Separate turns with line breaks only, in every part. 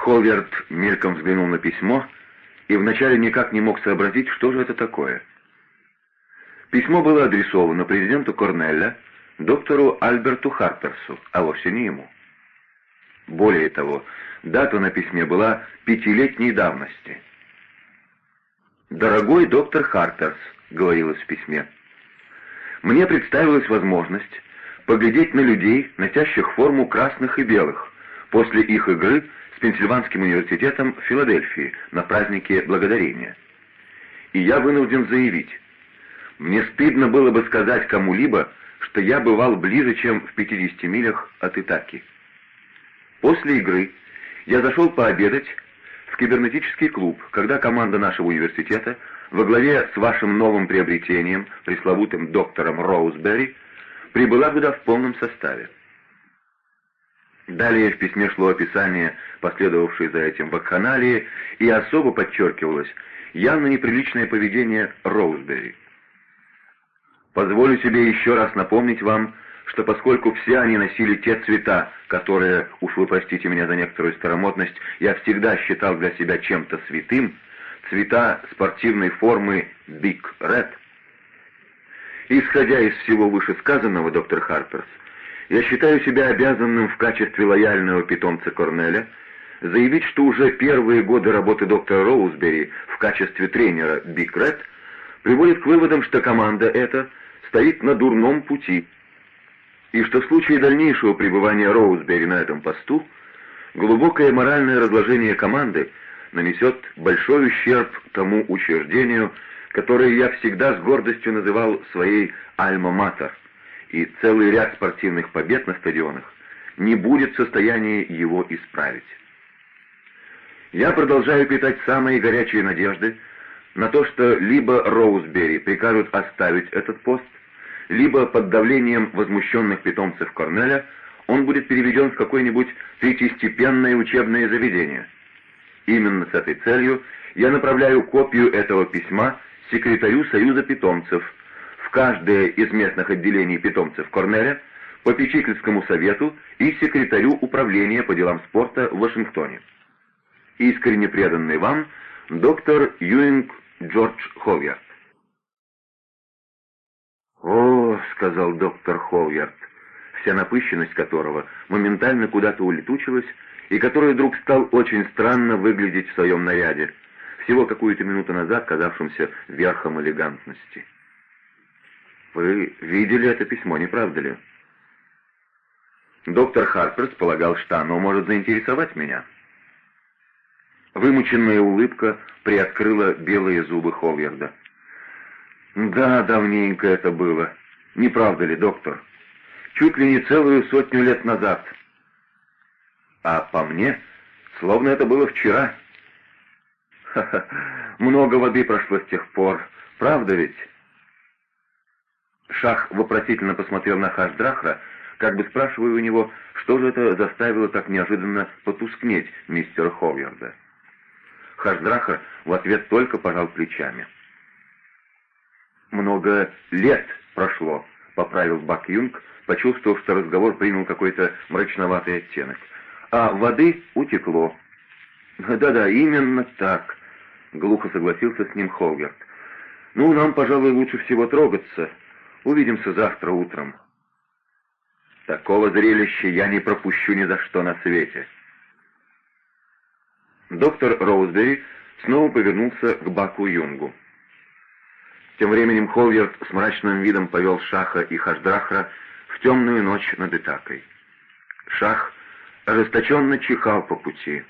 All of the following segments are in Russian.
Холверт мельком взглянул на письмо и вначале никак не мог сообразить, что же это такое. Письмо было адресовано президенту Корнелля, доктору Альберту Харперсу, а вовсе не ему. Более того, дата на письме была пятилетней давности. «Дорогой доктор Харперс», — говорилось в письме, — «мне представилась возможность поглядеть на людей, носящих форму красных и белых, после их игры Пенсильванским университетом в Филадельфии на празднике Благодарения. И я вынужден заявить, мне стыдно было бы сказать кому-либо, что я бывал ближе, чем в 50 милях от Итаки. После игры я зашел пообедать в кибернетический клуб, когда команда нашего университета во главе с вашим новым приобретением, пресловутым доктором Роузбери, прибыла туда в полном составе. Далее в письме шло описание последовавшей за этим вакханалии, и особо подчеркивалось явно неприличное поведение Роузбери. Позволю себе еще раз напомнить вам, что поскольку все они носили те цвета, которые, уж вы простите меня за некоторую старомодность, я всегда считал для себя чем-то святым, цвета спортивной формы Red. Исходя из всего вышесказанного, доктор Харперс, я считаю себя обязанным в качестве лояльного питомца Корнеля заявить, что уже первые годы работы доктора Роузбери в качестве тренера Big Red приводит к выводам, что команда эта стоит на дурном пути, и что в случае дальнейшего пребывания Роузбери на этом посту глубокое моральное разложение команды нанесет большой ущерб тому учреждению, которое я всегда с гордостью называл своей «Альма-Матер», и целый ряд спортивных побед на стадионах не будет в состоянии его исправить. Я продолжаю питать самые горячие надежды на то, что либо Роузбери прикажут оставить этот пост, либо под давлением возмущенных питомцев Корнеля он будет переведен в какое-нибудь третьестепенное учебное заведение. Именно с этой целью я направляю копию этого письма секретарю Союза питомцев каждое из местных отделений питомцев Корнеля, попечительскому совету и секретарю управления по делам спорта в Вашингтоне. Искренне преданный вам доктор Юинг Джордж Ховьярд. «О», — сказал доктор Холвард, вся напыщенность которого моментально куда-то улетучилась, и который вдруг стал очень странно выглядеть в своем наряде, всего какую-то минуту назад казавшимся верхом элегантности. «Вы видели это письмо, не правда ли?» Доктор Харперс полагал, что оно может заинтересовать меня. Вымученная улыбка приоткрыла белые зубы Холверда. Да, давненько это было. Не правда ли, доктор? Чуть ли не целую сотню лет назад. А по мне, словно это было вчера. Ха-ха, много воды прошло с тех пор. Правда ведь? Шах вопросительно посмотрел на Хашдрахра, как бы спрашивая у него, что же это заставило так неожиданно потускнеть мистера Ховьерда. Хашдрахар в ответ только пожал плечами. — много лет прошло», — поправил Бак Юнг, почувствовав, что разговор принял какой-то мрачноватый оттенок. «А воды утекло». «Да-да, именно так», — глухо согласился с ним Холгард. «Ну, нам, пожалуй, лучше всего трогаться. Увидимся завтра утром». «Такого зрелища я не пропущу ни за что на свете». Доктор Роузбери снова повернулся к Баку Юнгу. Тем временем Холверт с мрачным видом повел Шаха и Хашдрахра в темную ночь над Итакой. Шах ожесточенно чихал по пути.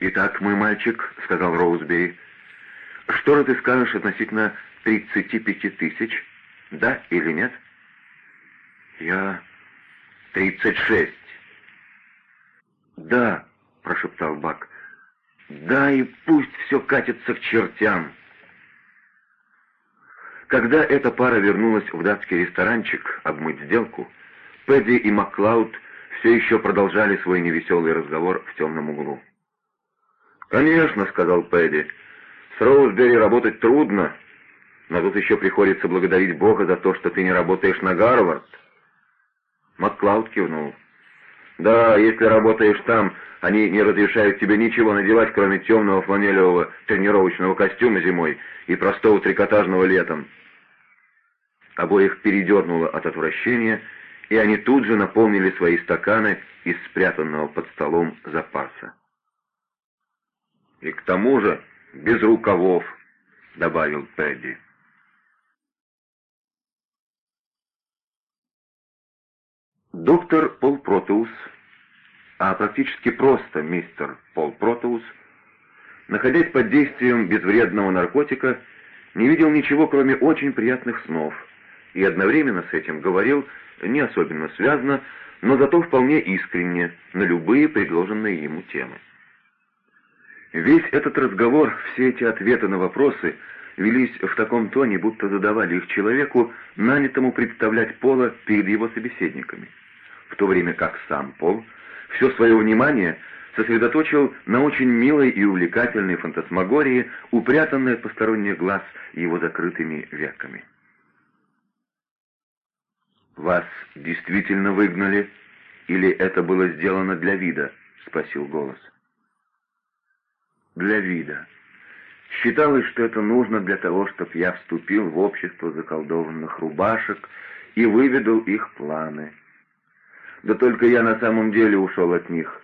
«Итак, мой мальчик», — сказал Роузбери, — «что же ты скажешь относительно 35 тысяч, да или нет?» «Я... тридцать шесть». «Да», — прошептал Бак, — «да и пусть все катится к чертям». Когда эта пара вернулась в датский ресторанчик обмыть сделку, Пэдди и Маклауд все еще продолжали свой невеселый разговор в темном углу. «Конечно», — сказал Пэдди, — «с Роузбери работать трудно, но тут еще приходится благодарить Бога за то, что ты не работаешь на Гарвард». Маклауд кивнул. Да, если работаешь там, они не разрешают тебе ничего надевать, кроме темного фланелевого тренировочного костюма зимой и простого трикотажного летом. Обоих передернуло от отвращения, и они тут же наполнили свои стаканы из спрятанного под столом запаса. «И к тому же без рукавов», — добавил Пэдди. Доктор Пол Протеус, а практически просто мистер Пол Протеус, находясь под действием безвредного наркотика, не видел ничего, кроме очень приятных снов, и одновременно с этим говорил не особенно связно, но зато вполне искренне на любые предложенные ему темы. Весь этот разговор, все эти ответы на вопросы велись в таком тоне, будто задавали их человеку, нанятому представлять Пола перед его собеседниками, в то время как сам Пол все свое внимание сосредоточил на очень милой и увлекательной фантасмагории, упрятанной от посторонних глаз его закрытыми веками. «Вас действительно выгнали, или это было сделано для вида?» — спросил голос для вида. Считалось, что это нужно для того, чтобы я вступил в общество заколдованных рубашек и выведал их планы. Да только я на самом деле ушел от них,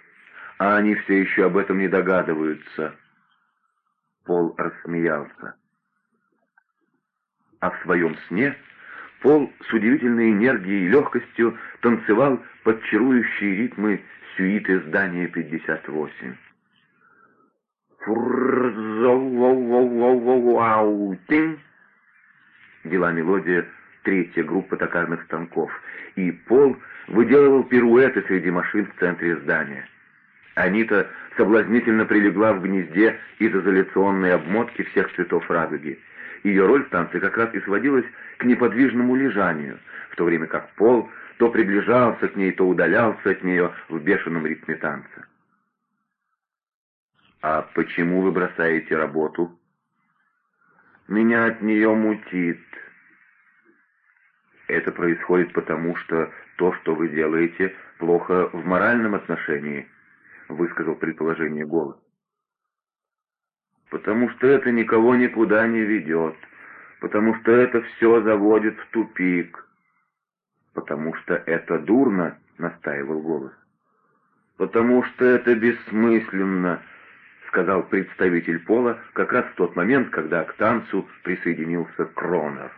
а они все еще об этом не догадываются. Пол рассмеялся. А в своем сне Пол с удивительной энергией и легкостью танцевал под чарующие ритмы сюиты здания 58. Фурзоу-воу-воу-воу-воу-тин. Вела мелодия третья группа токарных станков, и Пол выделывал пируэты среди машин в центре здания. Анита соблазнительно прилегла в гнезде из изоляционной обмотки всех цветов радуги. Ее роль в танце как раз и сводилась к неподвижному лежанию, в то время как Пол то приближался к ней, то удалялся от нее в бешеном ритме танца. «А почему вы бросаете работу?» «Меня от нее мутит». «Это происходит потому, что то, что вы делаете, плохо в моральном отношении», — высказал предположение голос. «Потому что это никого никуда не ведет, потому что это все заводит в тупик, потому что это дурно», — настаивал голос. «Потому что это бессмысленно», сказал представитель пола как раз в тот момент, когда к танцу присоединился Кронер.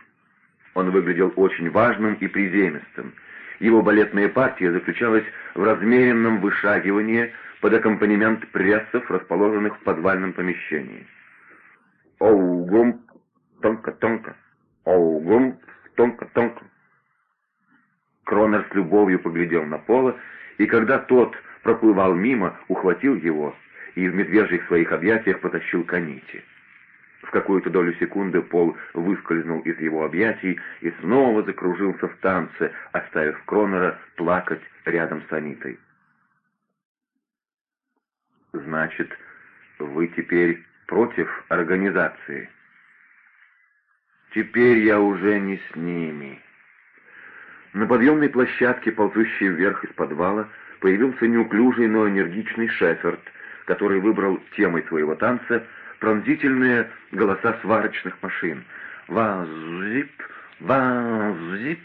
Он выглядел очень важным и приземистым. Его балетная партия заключалась в размеренном вышагивании под аккомпанемент прессов, расположенных в подвальном помещении. «Оу-гум, тонко-тонко, оу-гум, тонко-тонко». Кронер с любовью поглядел на Пола, и когда тот проплывал мимо, ухватил его и в медвежьих своих объятиях потащил к Аните. Какую-то долю секунды Пол выскользнул из его объятий и снова закружился в танце, оставив Кронера плакать рядом с Анитой. «Значит, вы теперь против организации?» «Теперь я уже не с ними». На подъемной площадке, ползущей вверх из подвала, появился неуклюжий, но энергичный Шеферд — который выбрал темой своего танца пронзительные голоса сварочных машин. «Ваз-зип! Ваз-зип!»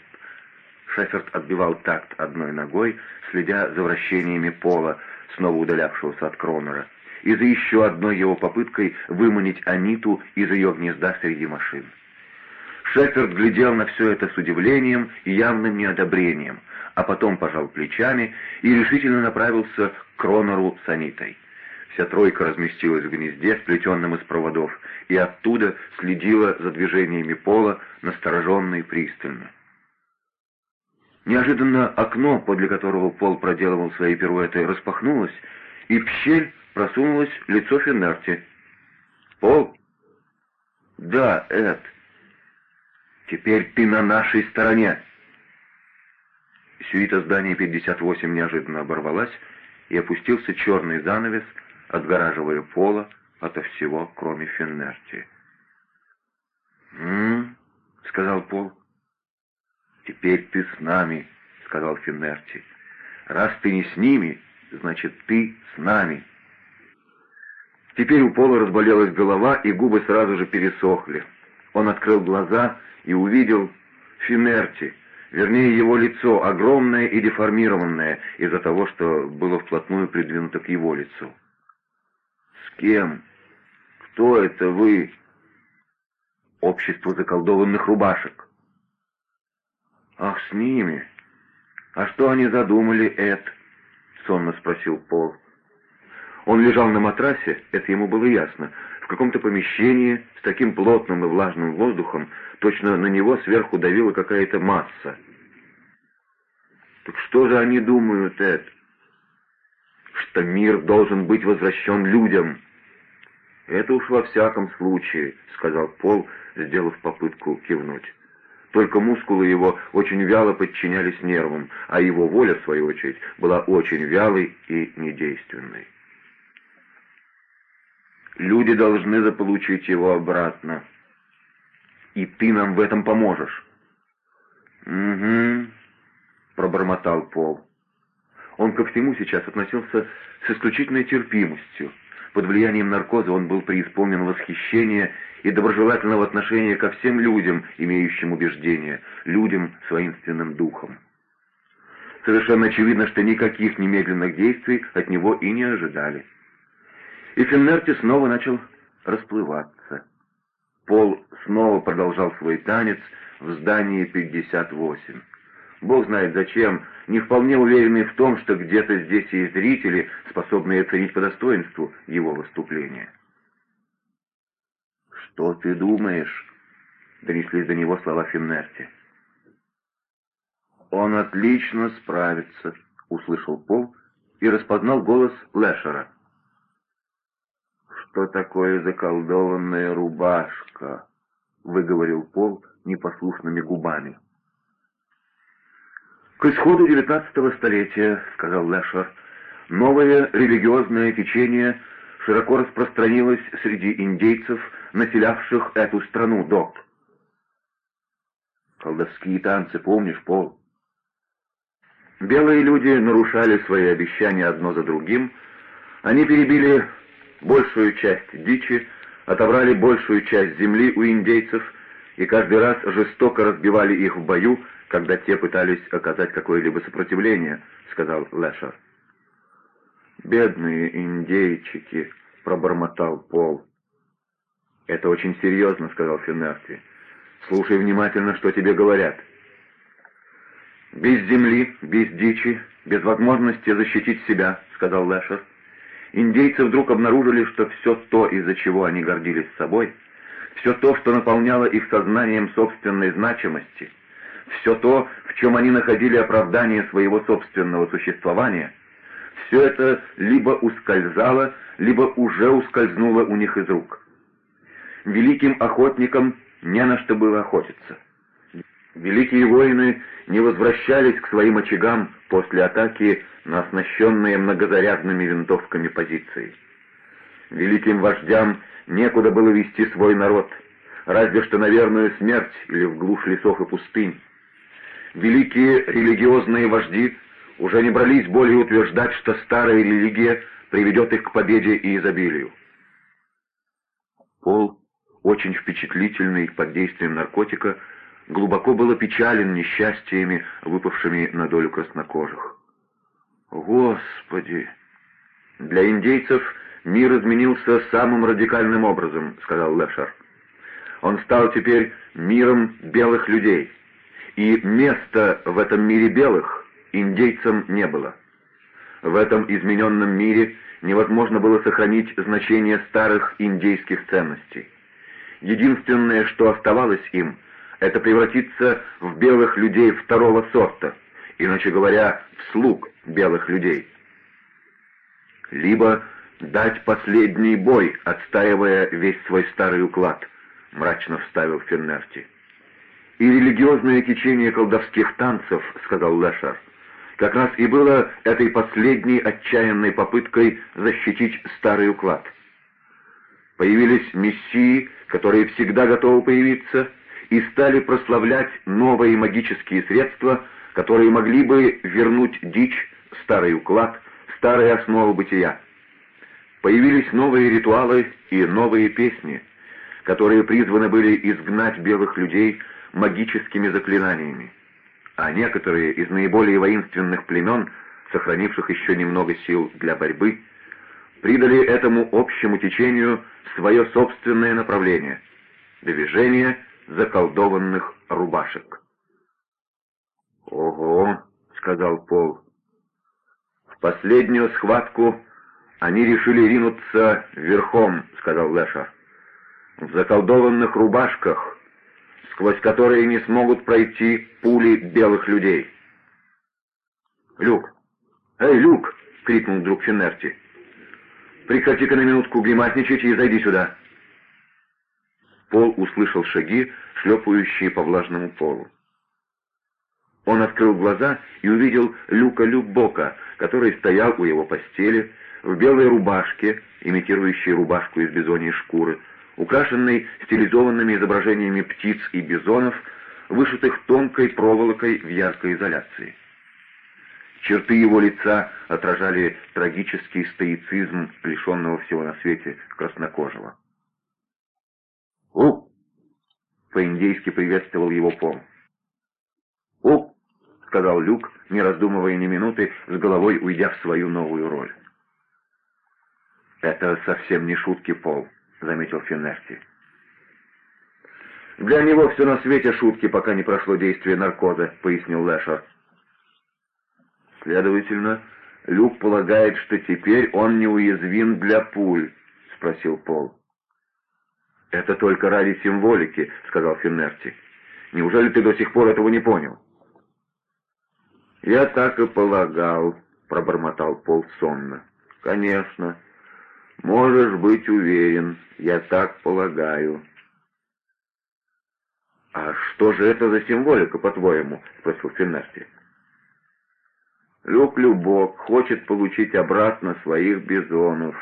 Шеферд отбивал такт одной ногой, следя за вращениями пола, снова удалявшегося от Кронера, и за еще одной его попыткой выманить Аниту из ее гнезда среди машин. Шеферд глядел на все это с удивлением и явным неодобрением, а потом пожал плечами и решительно направился к Кронеру с Анитой. Вся тройка разместилась в гнезде, сплетенном из проводов, и оттуда следила за движениями пола настороженно и пристально. Неожиданно окно, подле которого пол проделывал свои пируэты, распахнулось, и в щель просунулось лицо Феннерти. «Пол?» «Да, Эд. Теперь ты на нашей стороне». Сюита здания 58 неожиданно оборвалась, и опустился черный занавес, отгораживая пола ото всего, кроме Феннерти. «М-м-м», сказал Пол. «Теперь ты с нами», — сказал Феннерти. Раз ты не с ними, значит, ты с нами. Теперь у Пола разболелась голова, и губы сразу же пересохли. Он открыл глаза и увидел Финерти, вернее его лицо, огромное и деформированное из-за того, что было вплотную придвинуто к его лицу. «С кем? Кто это вы?» «Общество заколдованных рубашек». «Ах, с ними! А что они задумали, Эд?» — сонно спросил Пол. Он лежал на матрасе, это ему было ясно, в каком-то помещении с таким плотным и влажным воздухом, точно на него сверху давила какая-то масса. «Так что же они думают, Эд?» «Что мир должен быть возвращен людям». «Это уж во всяком случае», — сказал Пол, сделав попытку кивнуть. Только мускулы его очень вяло подчинялись нервам, а его воля, в свою очередь, была очень вялой и недейственной. Люди должны заполучить его обратно. И ты нам в этом поможешь. Угу, пробормотал Пол. Он ко всему сейчас относился с исключительной терпимостью. Под влиянием наркоза он был преисполнен восхищения и доброжелательного отношения ко всем людям, имеющим убеждения, людям с воинственным духом. Совершенно очевидно, что никаких немедленных действий от него и не ожидали. И Финнерти снова начал расплываться. Пол снова продолжал свой танец в здании 58. Бог знает зачем, не вполне уверенный в том, что где-то здесь есть зрители, способные оценить по достоинству его выступления. «Что ты думаешь?» — донеслись до него слова Финнерти. «Он отлично справится», — услышал Пол и распознал голос Лэшера что такое заколдованная рубашка», — выговорил Пол непослушными губами. «К исходу девятнадцатого столетия», — сказал Лэшер, — «новое религиозное течение широко распространилось среди индейцев, населявших эту страну, док». «Колдовские танцы, помнишь, Пол?» Белые люди нарушали свои обещания одно за другим, они перебили большую часть дичи, отобрали большую часть земли у индейцев и каждый раз жестоко разбивали их в бою, когда те пытались оказать какое-либо сопротивление», — сказал Лэшер. «Бедные индейчики», — пробормотал Пол. «Это очень серьезно», — сказал Финнерти. «Слушай внимательно, что тебе говорят». «Без земли, без дичи, без возможности защитить себя», — сказал Лэшер индейцы вдруг обнаружили, что все то, из-за чего они гордились собой, все то, что наполняло их сознанием собственной значимости, все то, в чем они находили оправдание своего собственного существования, все это либо ускользало, либо уже ускользнуло у них из рук. Великим охотникам не на что было охотиться. Великие воины не возвращались к своим очагам после атаки на оснащенные многозарядными винтовками позиции. Великим вождям некуда было вести свой народ, разве что на верную смерть или в глушь лесов и пустынь. Великие религиозные вожди уже не брались более утверждать, что старая религия приведет их к победе и изобилию. Пол, очень впечатлительный под действием наркотика, глубоко был опечален несчастьями, выпавшими на долю краснокожих. «Господи!» «Для индейцев мир изменился самым радикальным образом», — сказал Лешер. «Он стал теперь миром белых людей, и места в этом мире белых индейцам не было. В этом измененном мире невозможно было сохранить значение старых индейских ценностей. Единственное, что оставалось им — это превратиться в белых людей второго сорта, иначе говоря, в слуг белых людей. Либо дать последний бой, отстаивая весь свой старый уклад, мрачно вставил Фернерти. И религиозное течение колдовских танцев, сказал Лешер, как раз и было этой последней отчаянной попыткой защитить старый уклад. Появились мессии, которые всегда готовы появиться, и стали прославлять новые магические средства, которые могли бы вернуть дичь старый уклад, старые основы бытия. Появились новые ритуалы и новые песни, которые призваны были изгнать белых людей магическими заклинаниями. А некоторые из наиболее воинственных племен, сохранивших еще немного сил для борьбы, придали этому общему течению свое собственное направление — движение заколдованных рубашек. «Ого!» — сказал Пол. «В последнюю схватку они решили ринуться верхом», — сказал Леша. «В заколдованных рубашках, сквозь которые не смогут пройти пули белых людей». «Люк! Эй, Люк!» — крикнул друг Финнерти. «Прекрати-ка на минутку гримасничать и зайди сюда». Пол услышал шаги, шлепающие по влажному полу. Он открыл глаза и увидел Люка Любока, который стоял у его постели, в белой рубашке, имитирующей рубашку из бизоньей шкуры, украшенной стилизованными изображениями птиц и бизонов, вышитых тонкой проволокой в яркой изоляции. Черты его лица отражали трагический стоицизм лишенного всего на свете краснокожего. «Уп!» — по-индейски приветствовал его Пол. «Уп!» — сказал Люк, не раздумывая ни минуты, с головой уйдя в свою новую роль. «Это совсем не шутки, Пол», — заметил Финнерти. «Для него все на свете шутки, пока не прошло действие наркоза», — пояснил Лэшер. «Следовательно, Люк полагает, что теперь он неуязвим для пуль», — спросил Пол. «Это только ради символики», — сказал Финнерти. «Неужели ты до сих пор этого не понял?» «Я так и полагал», — пробормотал Пол сонно. «Конечно. Можешь быть уверен, я так полагаю». «А что же это за символика, по-твоему?» — спросил Финнерти. «Люк Любок хочет получить обратно своих бизонов».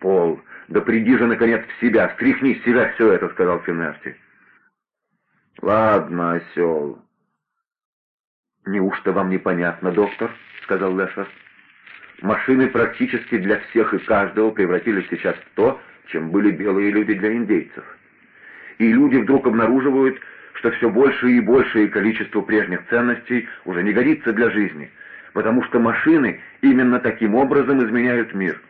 «Пол, да приди же, наконец, в себя, стряхни с себя все это», — сказал Финнерти. «Ладно, осел». «Неужто вам непонятно, доктор?» — сказал Лешер. «Машины практически для всех и каждого превратились сейчас в то, чем были белые люди для индейцев. И люди вдруг обнаруживают, что все большее и большее количество прежних ценностей уже не годится для жизни, потому что машины именно таким образом изменяют мир»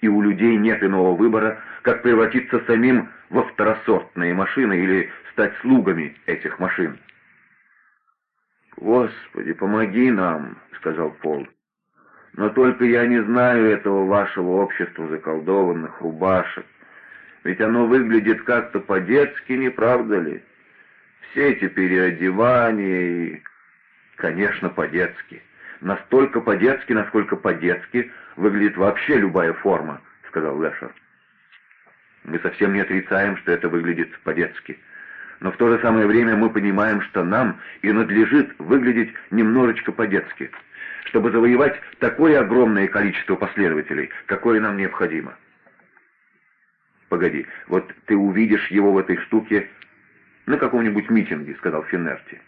и у людей нет иного выбора, как превратиться самим во второсортные машины или стать слугами этих машин. «Господи, помоги нам», — сказал Пол. «Но только я не знаю этого вашего общества заколдованных рубашек. Ведь оно выглядит как-то по-детски, не правда ли? Все эти переодевания и...» «Конечно, по-детски. Настолько по-детски, насколько по-детски выглядит вообще любая форма», — сказал Лешер. «Мы совсем не отрицаем, что это выглядит по-детски. Но в то же самое время мы понимаем, что нам и надлежит выглядеть немножечко по-детски, чтобы завоевать такое огромное количество последователей, какое нам необходимо». «Погоди, вот ты увидишь его в этой штуке на каком-нибудь митинге», — сказал Финнерти.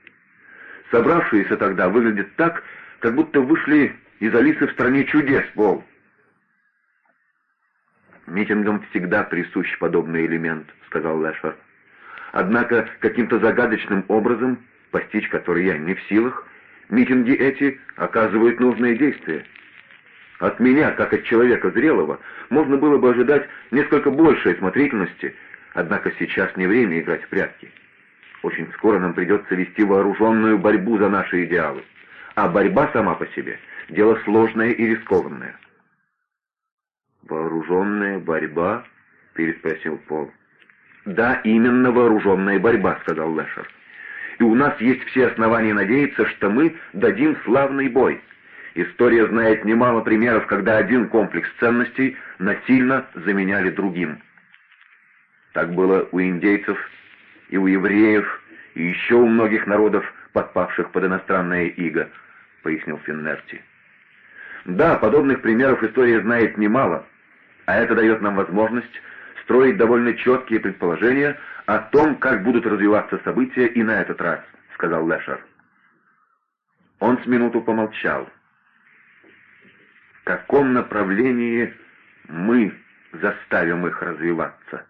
«Собравшиеся тогда выглядят так, как будто вышли из Алисы в стране чудес, Бол. «Митингам всегда присущ подобный элемент», — сказал Лэшер. «Однако каким-то загадочным образом, постичь который я не в силах, митинги эти оказывают нужное действие. От меня, как от человека зрелого, можно было бы ожидать несколько большей осмотрительности, однако сейчас не время играть в прятки. Очень скоро нам придется вести вооруженную борьбу за наши идеалы а борьба сама по себе — дело сложное и рискованное. «Вооруженная борьба?» — переспросил Пол. «Да, именно вооруженная борьба», — сказал Лэшер. «И у нас есть все основания надеяться, что мы дадим славный бой. История знает немало примеров, когда один комплекс ценностей насильно заменяли другим. Так было у индейцев и у евреев, и еще у многих народов, подпавших под иностранное иго», — пояснил Финнерти. «Да, подобных примеров история знает немало, а это дает нам возможность строить довольно четкие предположения о том, как будут развиваться события и на этот раз», — сказал Лешер. Он с минуту помолчал. в каком направлении мы заставим их развиваться.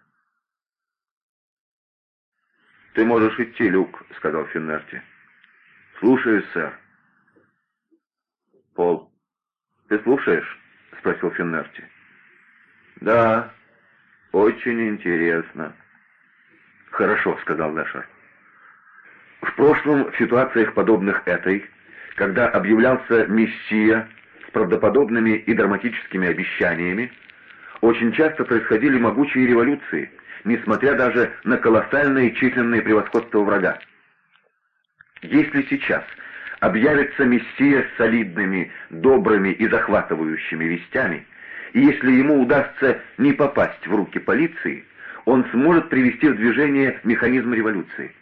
«Ты можешь идти, Люк», — сказал Финнерти. «Слушаюсь, сэр». «Пол, ты слушаешь?» — спросил Финнерти. «Да, очень интересно». «Хорошо», — сказал Лешер. В прошлом в ситуациях, подобных этой, когда объявлялся Мессия с правдоподобными и драматическими обещаниями, очень часто происходили могучие революции, несмотря даже на колоссальное численное превосходство врага. Если сейчас объявится Мессия с солидными, добрыми и захватывающими вестями, и если ему удастся не попасть в руки полиции, он сможет привести в движение механизм революции.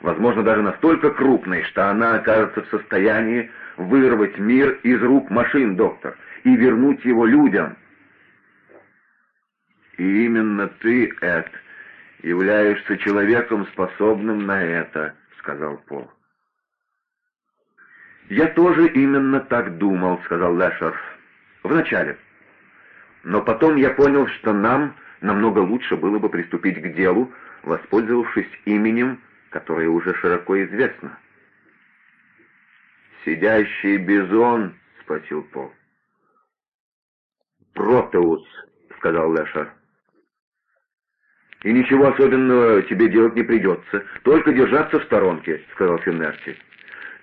Возможно, даже настолько крупный, что она окажется в состоянии вырвать мир из рук машин, доктор, и вернуть его людям. И именно ты, Эд, являешься человеком, способным на это, сказал Пол. «Я тоже именно так думал», — сказал Лэшер. «Вначале. Но потом я понял, что нам намного лучше было бы приступить к делу, воспользовавшись именем, которое уже широко известно. «Сидящий бизон?» — спросил Пол. «Протеус», — сказал Лешер. «И ничего особенного тебе делать не придется, только держаться в сторонке», — сказал Финнерти.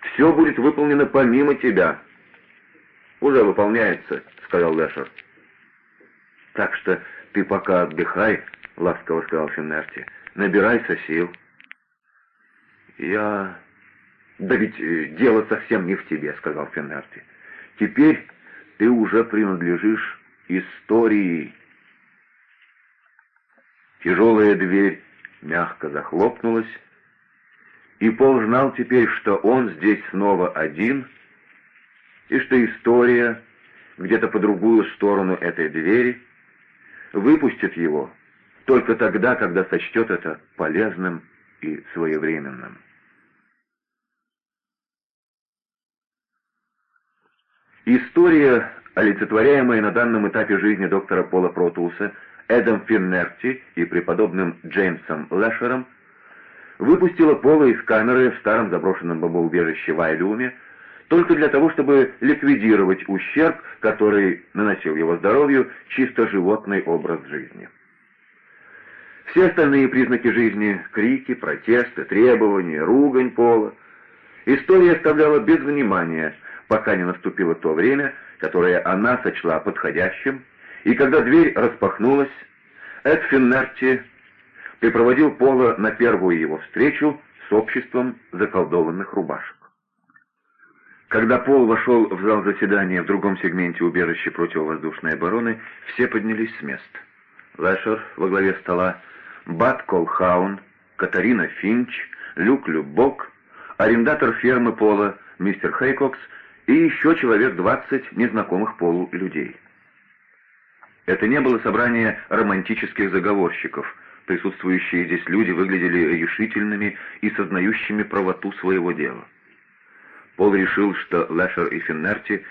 «Все будет выполнено помимо тебя». «Уже выполняется», — сказал Лешер. «Так что ты пока отдыхай», — ласково сказал Финнерти. «Набирайся сил». «Я...» «Да ведь э, дело совсем не в тебе», — сказал Финнерти. «Теперь ты уже принадлежишь истории». Тяжелая дверь мягко захлопнулась, и Пол знал теперь, что он здесь снова один, и что история где-то по другую сторону этой двери выпустит его только тогда, когда сочтет это полезным и своевременным. История, олицетворяемая на данном этапе жизни доктора Пола Протуса Эдом Финнерти и преподобным Джеймсом Лэшером, выпустила Пола из камеры в старом заброшенном бомбоубежище в Айлюме только для того, чтобы ликвидировать ущерб, который наносил его здоровью чисто животный образ жизни. Все остальные признаки жизни — крики, протесты, требования, ругань Пола — история оставляла без внимания — пока не наступило то время, которое она сочла подходящим, и когда дверь распахнулась, Эд Финнерти припроводил Пола на первую его встречу с обществом заколдованных рубашек. Когда Пол вошел в зал заседания в другом сегменте убежища противовоздушной обороны, все поднялись с мест. Лэшер во главе стола, Бат Колхаун, Катарина Финч, Люк Любок, арендатор фермы Пола, мистер Хейкокс и еще человек двадцать незнакомых Полу людей. Это не было собрание романтических заговорщиков. Присутствующие здесь люди выглядели решительными и сознающими правоту своего дела. Пол решил, что Лэшер и Финнерти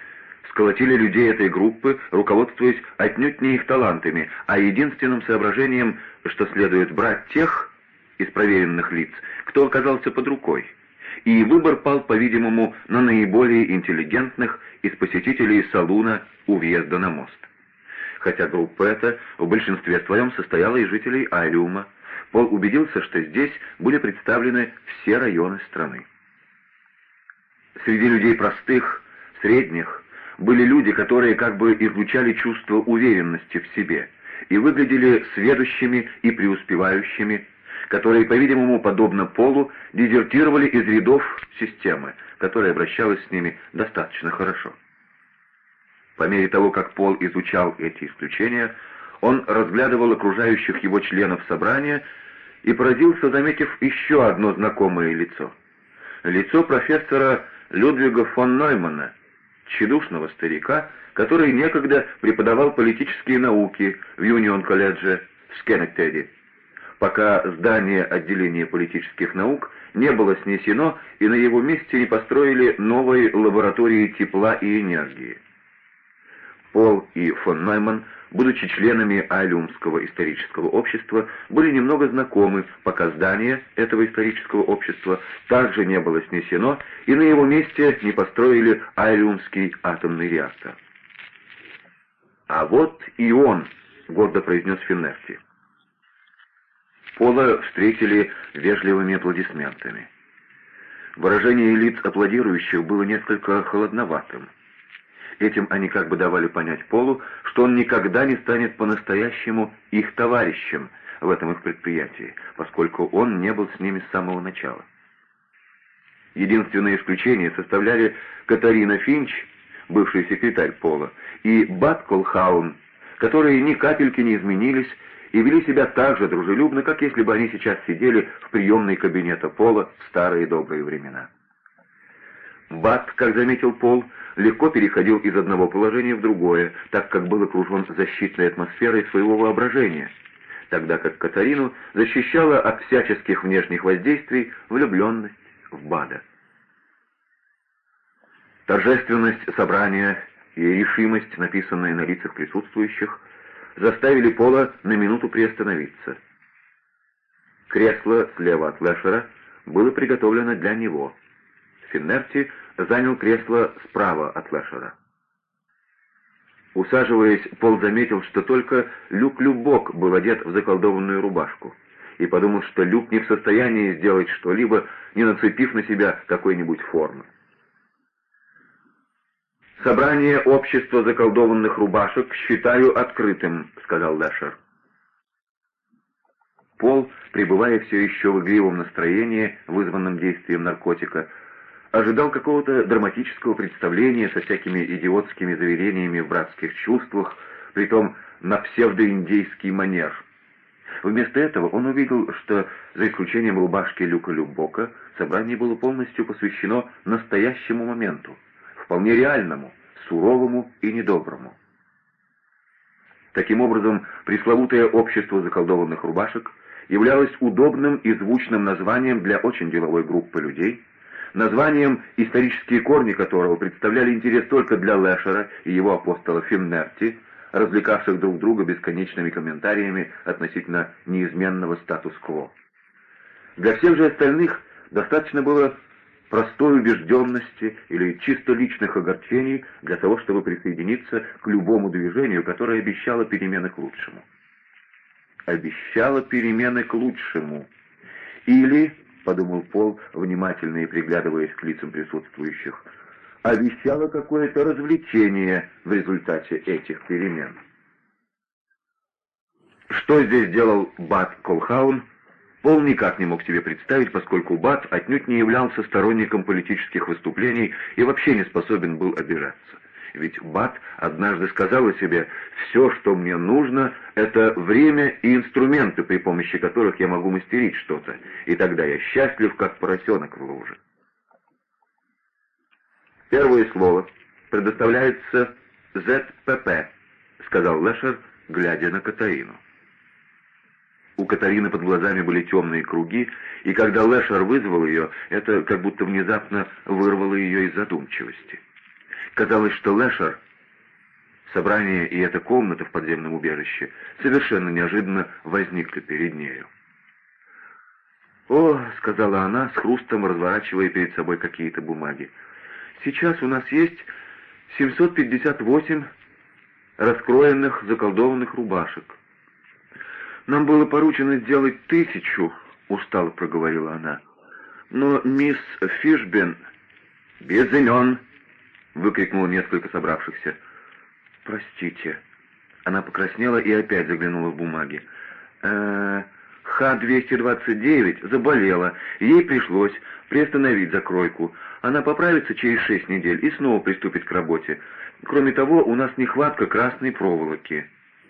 сколотили людей этой группы, руководствуясь отнюдь не их талантами, а единственным соображением, что следует брать тех из проверенных лиц, кто оказался под рукой и выбор пал, по-видимому, на наиболее интеллигентных из посетителей салуна у въезда на мост. Хотя группа эта в большинстве своем состояла из жителей Айлиума, Пол убедился, что здесь были представлены все районы страны. Среди людей простых, средних, были люди, которые как бы излучали чувство уверенности в себе и выглядели сведущими и преуспевающими, которые, по-видимому, подобно Полу, дезертировали из рядов системы, которая обращалась с ними достаточно хорошо. По мере того, как Пол изучал эти исключения, он разглядывал окружающих его членов собрания и поразился, заметив еще одно знакомое лицо. Лицо профессора Людвига фон Ноймана, тщедушного старика, который некогда преподавал политические науки в Юнион-колледже в Скеннектеде пока здание отделения политических наук не было снесено и на его месте не построили новой лаборатории тепла и энергии. Пол и фон Нойман, будучи членами Айлюмского исторического общества, были немного знакомы, пока здание этого исторического общества также не было снесено, и на его месте не построили Айлюмский атомный реактор. «А вот и он», — гордо произнес Финнерти. Пола встретили вежливыми аплодисментами. Выражение лиц аплодирующих было несколько холодноватым. Этим они как бы давали понять Полу, что он никогда не станет по-настоящему их товарищем в этом их предприятии, поскольку он не был с ними с самого начала. Единственное исключение составляли Катарина Финч, бывший секретарь Пола, и Бат Колхаун, которые ни капельки не изменились и вели себя так же дружелюбно, как если бы они сейчас сидели в приемной кабинета Пола в старые добрые времена. Бат, как заметил Пол, легко переходил из одного положения в другое, так как был окружен защитной атмосферой своего воображения, тогда как Катарину защищала от всяческих внешних воздействий влюбленность в Бада. Торжественность собрания и решимость, написанные на лицах присутствующих, заставили Пола на минуту приостановиться. Кресло слева от Лэшера было приготовлено для него. Финнерти занял кресло справа от Лэшера. Усаживаясь, Пол заметил, что только Люк Любок был одет в заколдованную рубашку, и подумал, что Люк не в состоянии сделать что-либо, не нацепив на себя какой-нибудь формы. «Собрание общества заколдованных рубашек считаю открытым», — сказал Лэшер. Пол, пребывая все еще в игривом настроении, вызванном действием наркотика, ожидал какого-то драматического представления со всякими идиотскими заверениями в братских чувствах, притом на псевдоиндейский манер. Вместо этого он увидел, что, за исключением рубашки Люка Любока, собрание было полностью посвящено настоящему моменту вполне реальному, суровому и недоброму. Таким образом, пресловутое общество заколдованных рубашек являлось удобным и звучным названием для очень деловой группы людей, названием, исторические корни которого представляли интерес только для Лэшера и его апостола Финнерти, развлекавших друг друга бесконечными комментариями относительно неизменного статус-кво. Для всех же остальных достаточно было простой убежденности или чисто личных огорчений для того, чтобы присоединиться к любому движению, которое обещало перемены к лучшему. Обещало перемены к лучшему. Или, подумал Пол, внимательно и приглядываясь к лицам присутствующих, обещало какое-то развлечение в результате этих перемен. Что здесь делал Бат Колхаун, Пол никак не мог себе представить, поскольку Бат отнюдь не являлся сторонником политических выступлений и вообще не способен был обижаться. Ведь Бат однажды сказал о себе «все, что мне нужно, это время и инструменты, при помощи которых я могу мастерить что-то, и тогда я счастлив, как поросенок в луже». «Первое слово предоставляется ЗПП», — сказал Лешер, глядя на Катарину. У Катарины под глазами были темные круги, и когда Лэшер вызвал ее, это как будто внезапно вырвало ее из задумчивости. Казалось, что Лэшер, собрание и эта комната в подземном убежище совершенно неожиданно возникли перед нею. «О», — сказала она, с хрустом разворачивая перед собой какие-то бумаги, — «сейчас у нас есть 758 раскроенных заколдованных рубашек. «Нам было поручено сделать тысячу», — устало проговорила она. «Но мисс Фишбен...» «Без имен!» — выкрикнуло несколько собравшихся. «Простите». Она покраснела и опять заглянула в бумаги. «Э, Х-229 заболела, ей пришлось приостановить закройку. Она поправится через шесть недель и снова приступит к работе. Кроме того, у нас нехватка красной проволоки».